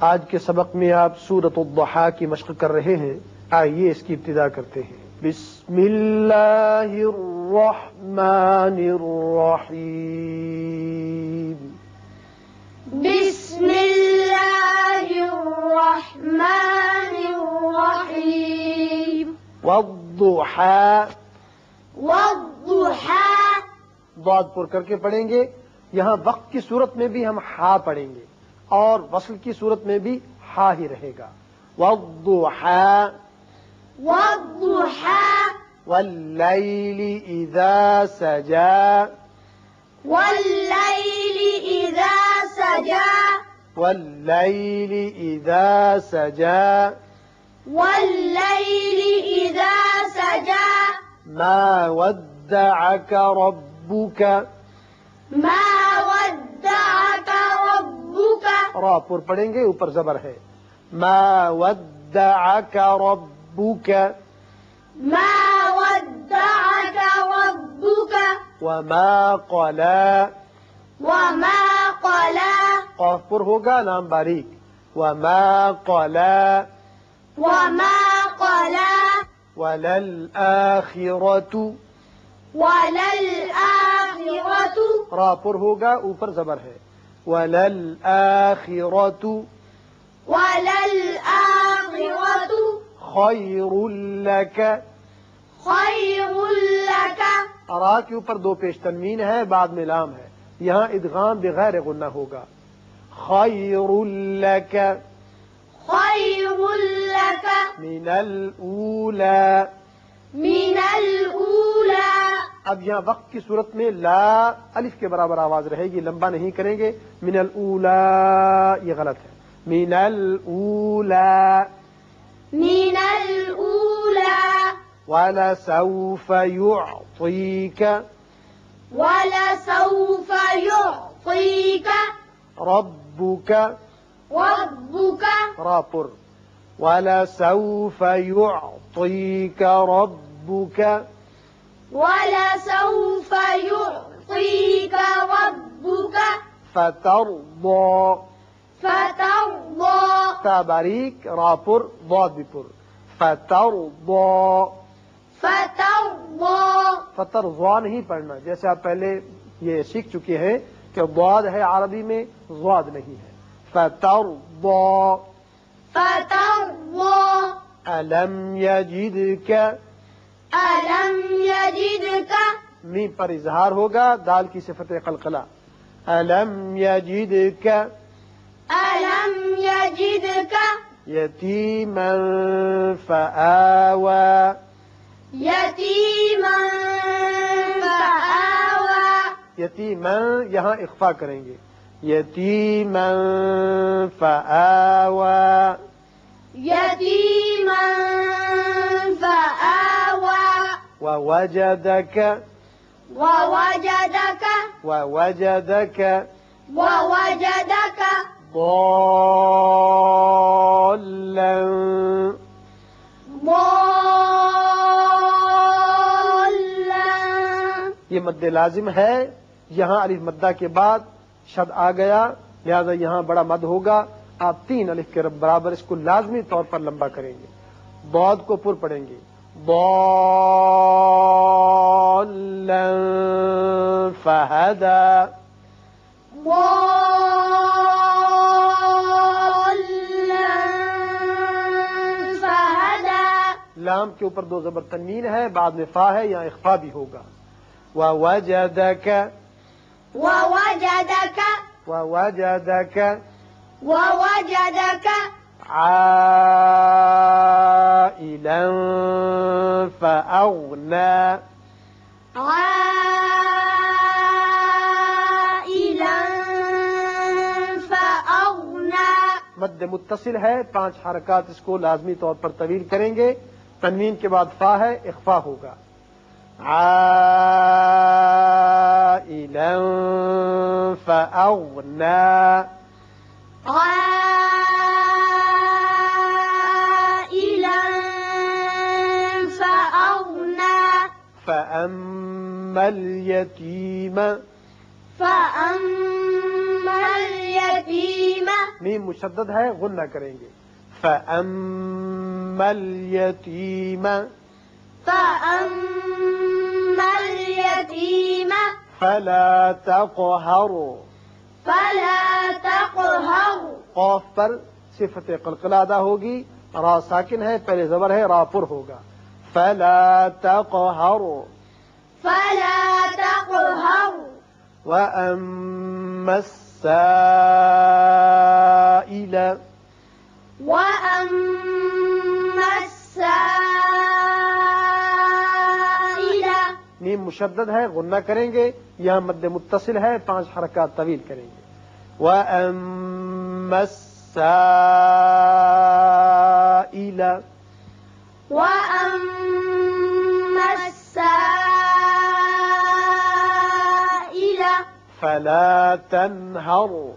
آج کے سبق میں آپ سورت الضحا کی مشق کر رہے ہیں۔ آئیے اس کی ابتدا کرتے ہیں۔ بسم اللہ الرحمن الرحیم۔ بسم اللہ الرحمن الرحیم۔ والضحا۔ والضحى ضاد پر کر کے پڑھیں گے۔ یہاں وقت کی صورت میں بھی ہم ہا پڑھیں گے۔ اور وصل کی صورت میں بھی ہا ہی رہے گا۔ والضحا والضحى واللیل اذا سجا والليل إذا سجى واللیل اذا سجا والليل إذا سجى ما ودعك ربك ما را پر پڑھیں گے اوپر زبر ہے۔ ما ودعك ربك ما ودعك ربك وما قلا وما قلى قاف پر ہوگا نام باریک۔ وما قلا وما قلى وللآخرة؟ وللآخرة؟ را پر ہوگا اوپر زبر ہے۔ وللآخرة وللآخرة خیر لك. خير لك. را کے اوپر دو پیش تنوین ہے بعد میں لام ہے۔ یہاں ادغام بغیر غنہ ہوگا۔ خیر لك. خير لك. من الاولى من الأولى. اب یہاں وقت کی صورت میں لا الف کے برابر آواز رہے گی لمبا نہیں کریں گے۔ من الاولا یہ غلط ہے۔ من الاولا من الأولى ولسوف يعطيك۔ ولسوف يعطيك۔ ربك۔ ربك۔ رابر ولسوف يعطيك ربك۔ ولسوف يعطيك ربك فترضى. فترضى. تباريك رابر ضاد بپر فترضى. فترضى. فترضى نہیں پڑھنا جیسے آپ پہلے یہ سیکھ چکے ہیں کہ ضاد ہے عربی میں ضاد نہیں ہے. فترضى. فترضى. ألم يجدك ألم يجدك؟ می پر اظہار ہوگا دال کی صفت قلقلہ۔ ألم يجدك؟ ألم يجدك؟ يتيما فآوى يتيما فآوى یتیما یہاں اخفا کریں گے۔ یتیما يتيما فآوى ووجدك ووجدك ووجدك ووجدك. ضالا. ضالا. یہ مد لازم ہے یہاں الف مدہ کے بعد شد آ گیا لہذا یہاں بڑا مد ہوگا۔ آپ تین الف کے برابر اس کو لازمی طور پر لمبا کریں گے۔ بود کو پر پڑیں گے۔ ضالا فہدا ضالا فهدى. لام کے اوپر دو زبر تنوین ہے بعد میں فا ہے یا اخفا بھی ہوگا. ووجدك ووجدك ووجدك ووجدك عائلا فأغنى. عائلا فأغنى. مد متصل ہے پانچ حرکات اس کو لازمی طور پر طویل کریں گے۔ تنوین کے بعد فا ہے اخفا ہوگا۔ عائلا فأغنى. فأما اليتيم فأما اليتيم میم مشدد ہے غنہ کریں گے۔ فَأَمَّا الْيَتِيمَ فأما اليتيم فَلَا تَقْهَرُ فلا تقهر قوف پر صفت قلقلہ ادا ہوگی را ساکن ہے پہلے زبر ہے را پر ہوگا۔ فَلَا تَقْهَرُ فلا تقهر وَأَمَّا السَّائِلَ وأما السائل. نیم مشدد ہے غنہ کریں گے یہاں مد متصل ہے پانچ حرکات طویل کریں گے۔ وَأَمَّا السَّائِلَ وأما السائل. فَلَا تَنْهَرُ۔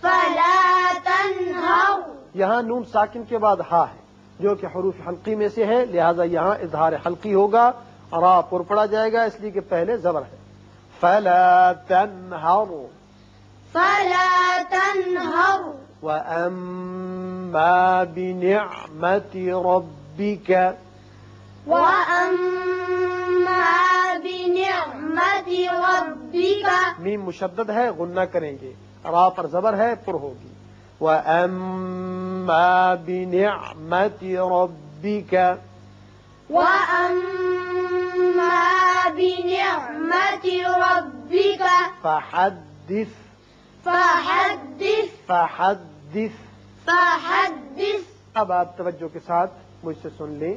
فلا تنهر۔ یہاں نون ساکن کے بعد ہا ہے جو کہ حروف حلقی میں سے ہے لہذا یہاں اظہار حلقی ہوگا را پر پڑا جائے گا اس لیے کہ پہلے زبر ہے۔ فَلَا تَنْهَرُ۔ فلا تنهر۔ وَأَمَّا بِنِعْمَةِ رَبِّكَ۔ وأما بنعمة ربك میم مشدد ہے غنہ کریں گے۔ را پر زبر ہے پر ہوگی۔ وَأَمَّا بِنِعْمَةِ رَبِّكَ۔ وأما بنعمة ربك۔ فَحَدِّثْ۔ فحدث۔ فَحَدِّثْ۔ فحدث۔ اب آپ توجہ کے ساتھ مجھ سے سن لیں۔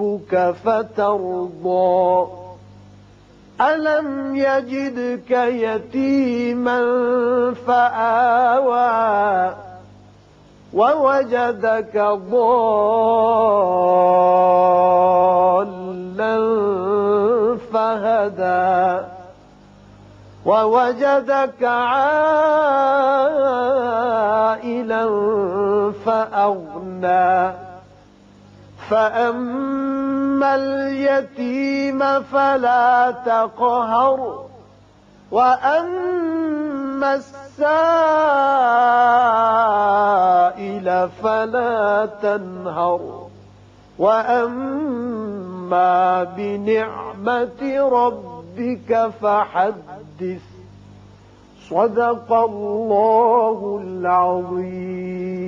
ربك فترضى. ألم يجدك يتيما فآوى ووجدك ضالا فهدى ووجدك عائلا فأغنى. فأما اليتيم فلا تقهر وأما السائل فلا تنهر وأما بنعمة ربك فحدث صدق الله العظيم